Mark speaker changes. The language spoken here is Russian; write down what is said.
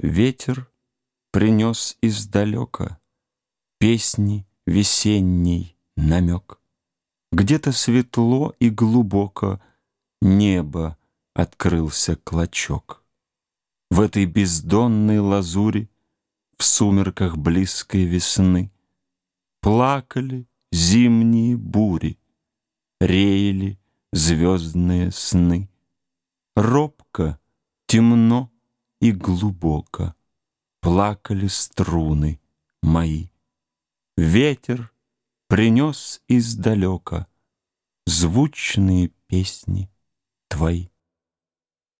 Speaker 1: Ветер принес издалека Песни весенний намек. Где-то светло и глубоко Небо открылся клочок. В этой бездонной лазури В сумерках близкой весны Плакали зимние бури, Реяли звездные сны. Робко, темно и глубоко Плакали струны мои. Ветер принес издалека Звучные песни твои.